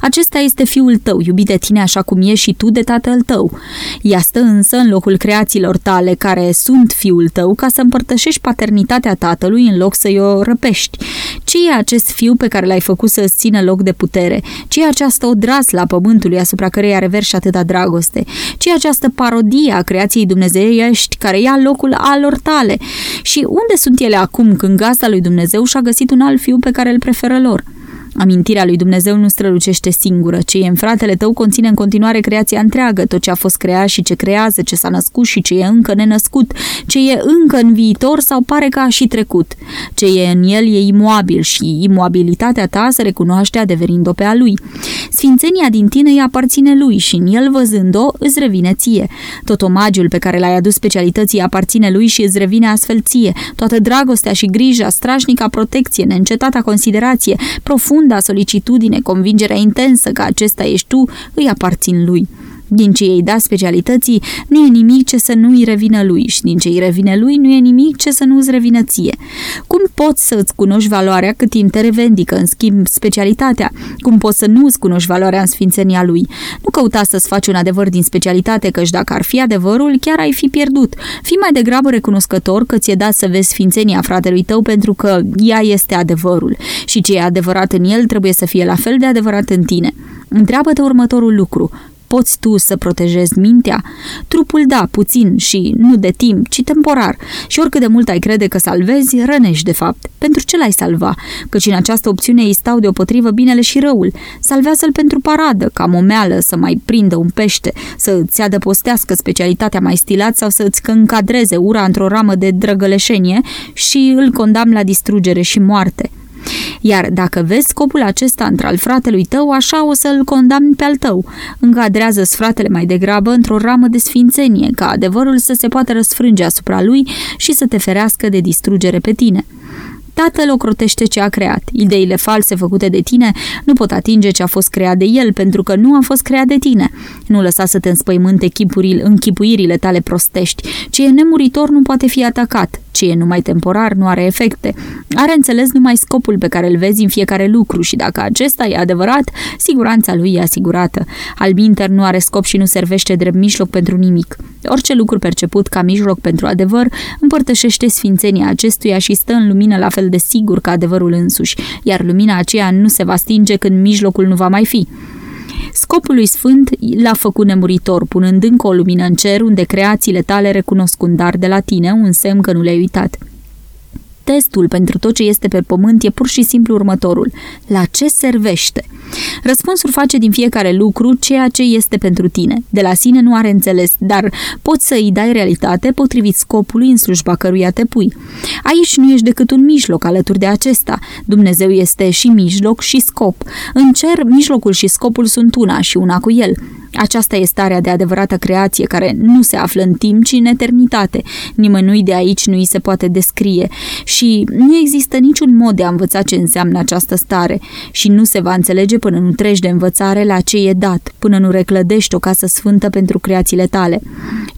Acesta este fiul tău, iubit de tine așa cum ești și tu de tatăl tău. Ea stă însă în locul creațiilor tale, care sunt fiul tău, ca să împărtășești paternitatea tatălui în loc să-i o răpești. Ce e acest fiu pe care l-ai făcut să îți țină loc de putere? Ce e această odras la pământului asupra căreia reverși atâta drag? Dragoste, ci această parodie a creației dumnezeiești care ia locul alor tale. Și unde sunt ele acum când gazda lui Dumnezeu și-a găsit un alt fiu pe care îl preferă lor? Amintirea lui Dumnezeu nu strălucește singură, ce e în fratele tău conține în continuare creația întreagă, tot ce a fost creat și ce creează, ce s-a născut și ce e încă nenăscut, ce e încă în viitor sau pare că a și trecut. Ce e în el e imoabil și imobilitatea ta se recunoaște adeverind-o pe a lui. Sfințenia din tine îi aparține lui și în el văzând-o îți revine ție. Tot omagiul pe care l-ai adus specialității aparține lui și îți revine astfel ție. Toată dragostea și grija, strașnica protecție, neîncetata considerație, profund profunda solicitudine, convingerea intensă că acesta ești tu, îi aparțin lui. Din ce ei da specialității, nu e nimic ce să nu îi revină lui și din ce îi revine lui, nu e nimic ce să nu îți revină ție. Cum poți să îți cunoști valoarea cât timp te revendică, în schimb, specialitatea? Cum poți să nu îți cunoști valoarea în sfințenia lui? Nu căuta să-ți faci un adevăr din specialitate, căci dacă ar fi adevărul, chiar ai fi pierdut. Fii mai degrabă recunoscător că ți-e dat să vezi sfințenia fratelui tău pentru că ea este adevărul și ce e adevărat în el trebuie să fie la fel de adevărat în tine. Întreabă-te următorul lucru. Poți tu să protejezi mintea? Trupul da, puțin și nu de timp, ci temporar. Și oricât de mult ai crede că salvezi, rănești de fapt. Pentru ce l-ai salva? Căci în această opțiune îi stau deopotrivă binele și răul. Salvează-l pentru paradă, ca momeală, să mai prindă un pește, să îți adăpostească specialitatea mai stilat sau să îți încadreze ura într-o ramă de drăgăleșenie și îl condamn la distrugere și moarte. Iar dacă vezi scopul acesta între al fratelui tău, așa o să-l condamni pe al tău. Încadrează-ți fratele mai degrabă într-o ramă de sfințenie, ca adevărul să se poată răsfrânge asupra lui și să te ferească de distrugere pe tine. Tatăl ocrotește ce a creat. Ideile false făcute de tine nu pot atinge ce a fost creat de el, pentru că nu a fost creat de tine. Nu lăsa să te înspăimânte chipurile, închipuirile tale prostești. Ce e nemuritor nu poate fi atacat. Ce e numai temporar nu are efecte. Are înțeles numai scopul pe care îl vezi în fiecare lucru și dacă acesta e adevărat, siguranța lui e asigurată. Albinter nu are scop și nu servește drept mijloc pentru nimic. Orice lucru perceput ca mijloc pentru adevăr împărtășește sfințenia acestuia și stă în lumină la fel de sigur ca adevărul însuși, iar lumina aceea nu se va stinge când mijlocul nu va mai fi. Scopul lui Sfânt l-a făcut nemuritor, punând încă o lumină în cer, unde creațiile tale recunosc un dar de la tine, un semn că nu le-ai uitat. Testul pentru tot ce este pe pământ e pur și simplu următorul. La ce servește? Răspunsul face din fiecare lucru ceea ce este pentru tine. De la sine nu are înțeles, dar poți să îi dai realitate potrivit scopului în slujba căruia te pui. Aici nu ești decât un mijloc alături de acesta. Dumnezeu este și mijloc și scop. În cer, mijlocul și scopul sunt una și una cu el. Aceasta este starea de adevărată creație care nu se află în timp, ci în eternitate. Nimănui de aici nu îi se poate descrie și nu există niciun mod de a învăța ce înseamnă această stare și nu se va înțelege până nu treci de învățare la ce e dat, până nu reclădești o casă sfântă pentru creațiile tale.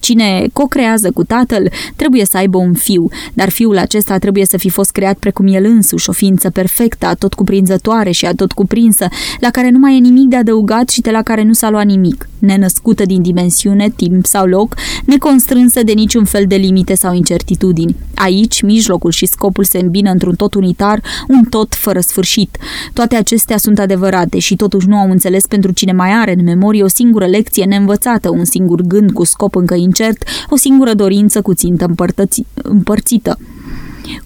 Cine co-creează cu tatăl trebuie să aibă un fiu, dar fiul acesta trebuie să fi fost creat precum el însuși, o ființă perfectă, atot cuprinzătoare și atot cuprinsă, la care nu mai e nimic de adăugat și de la care nu s-a luat nimic nenăscută din dimensiune, timp sau loc, neconstrânsă de niciun fel de limite sau incertitudini. Aici, mijlocul și scopul se îmbină într-un tot unitar, un tot fără sfârșit. Toate acestea sunt adevărate și totuși nu au înțeles pentru cine mai are în memorie o singură lecție neînvățată, un singur gând cu scop încă incert, o singură dorință cu țintă împărțită.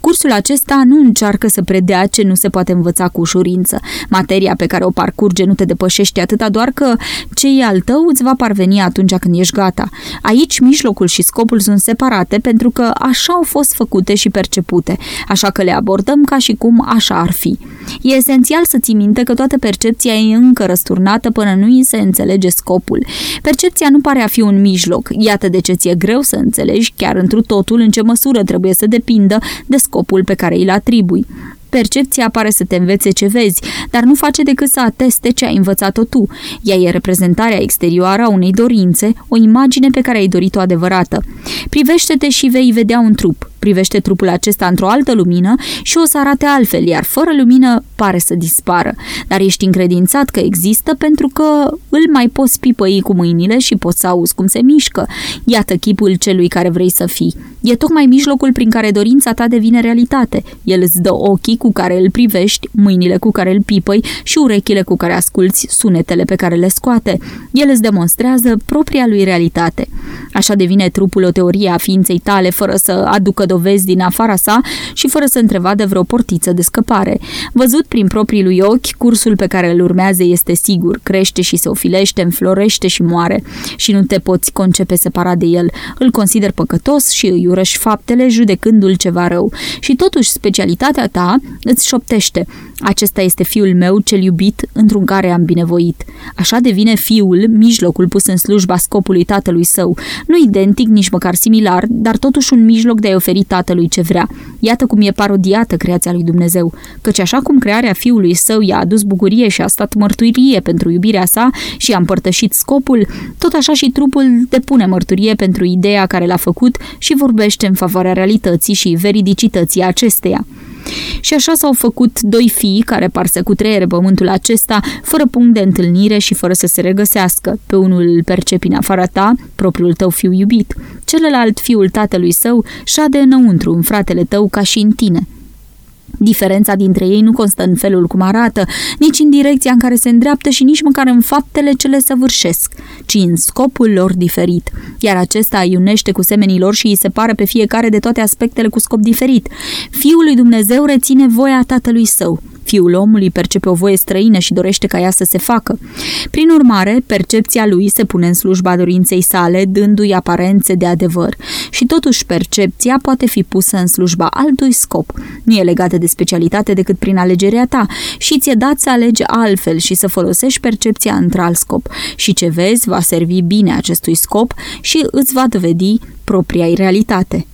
Cursul acesta nu încearcă să predea ce nu se poate învăța cu ușurință. Materia pe care o parcurge nu te depășește atâta doar că ce e al tău îți va parveni atunci când ești gata. Aici mijlocul și scopul sunt separate pentru că așa au fost făcute și percepute, așa că le abordăm ca și cum așa ar fi. E esențial să ții minte că toată percepția e încă răsturnată până nu îi se înțelege scopul. Percepția nu pare a fi un mijloc, iată de ce ți-e greu să înțelegi chiar întru totul în ce măsură trebuie să depindă de scopul pe care îl atribui. Percepția pare să te învețe ce vezi, dar nu face decât să ateste ce ai învățat-o tu. Ea e reprezentarea exterioară a unei dorințe, o imagine pe care ai dorit-o adevărată. Privește-te și vei vedea un trup. Privește trupul acesta într-o altă lumină și o să arate altfel, iar fără lumină pare să dispară. Dar ești încredințat că există pentru că îl mai poți pipăi cu mâinile și poți să auzi cum se mișcă. Iată chipul celui care vrei să fii. E tocmai mijlocul prin care dorința ta devine realitate. El îți dă ochii cu care îl privești, mâinile cu care îl pipăi și urechile cu care asculți sunetele pe care le scoate. El îți demonstrează propria lui realitate. Așa devine trupul o teorie a ființei tale fără să aducă dovezi din afara sa și fără să întrevadă vreo portiță de scăpare. Văzut prin proprii lui ochi, cursul pe care îl urmează este sigur, crește și se ofilește, înflorește și moare și nu te poți concepe separat de el. Îl consider păcătos și îi urăși faptele judecându-l ceva rău. Și totuși specialitatea ta îți șoptește. Acesta este fiul meu cel iubit, într-un care am binevoit. Așa devine fiul, mijlocul pus în slujba scopului tatălui său. Nu identic, nici măcar similar, dar totuși un mijloc de a-i oferi tatălui ce vrea. Iată cum e parodiată creația lui Dumnezeu, căci așa cum crearea fiului său i-a adus bucurie și a stat mărturie pentru iubirea sa și a împărtășit scopul, tot așa și trupul depune mărturie pentru ideea care l-a făcut și vorbește în favoarea realității și veridicității acesteia. Și așa s-au făcut doi fii care par să cutreiere pământul acesta, fără punct de întâlnire și fără să se regăsească. Pe unul îl percepi în afara ta, propriul tău fiu iubit. Celălalt fiul tatălui său șade înăuntru în fratele tău ca și în tine. Diferența dintre ei nu constă în felul cum arată, nici în direcția în care se îndreaptă și nici măcar în faptele ce le săvârșesc, ci în scopul lor diferit. Iar acesta îi unește cu semenii lor și îi separă pe fiecare de toate aspectele cu scop diferit. Fiul lui Dumnezeu reține voia tatălui său. Fiul omului percepe o voie străină și dorește ca ea să se facă. Prin urmare, percepția lui se pune în slujba dorinței sale, dându-i aparențe de adevăr. Și totuși percepția poate fi pusă în slujba altui scop. Nu e legată de specialitate decât prin alegerea ta și ți-e dat să alegi altfel și să folosești percepția într-alt scop. Și ce vezi va servi bine acestui scop și îți va dovedi propria realitate.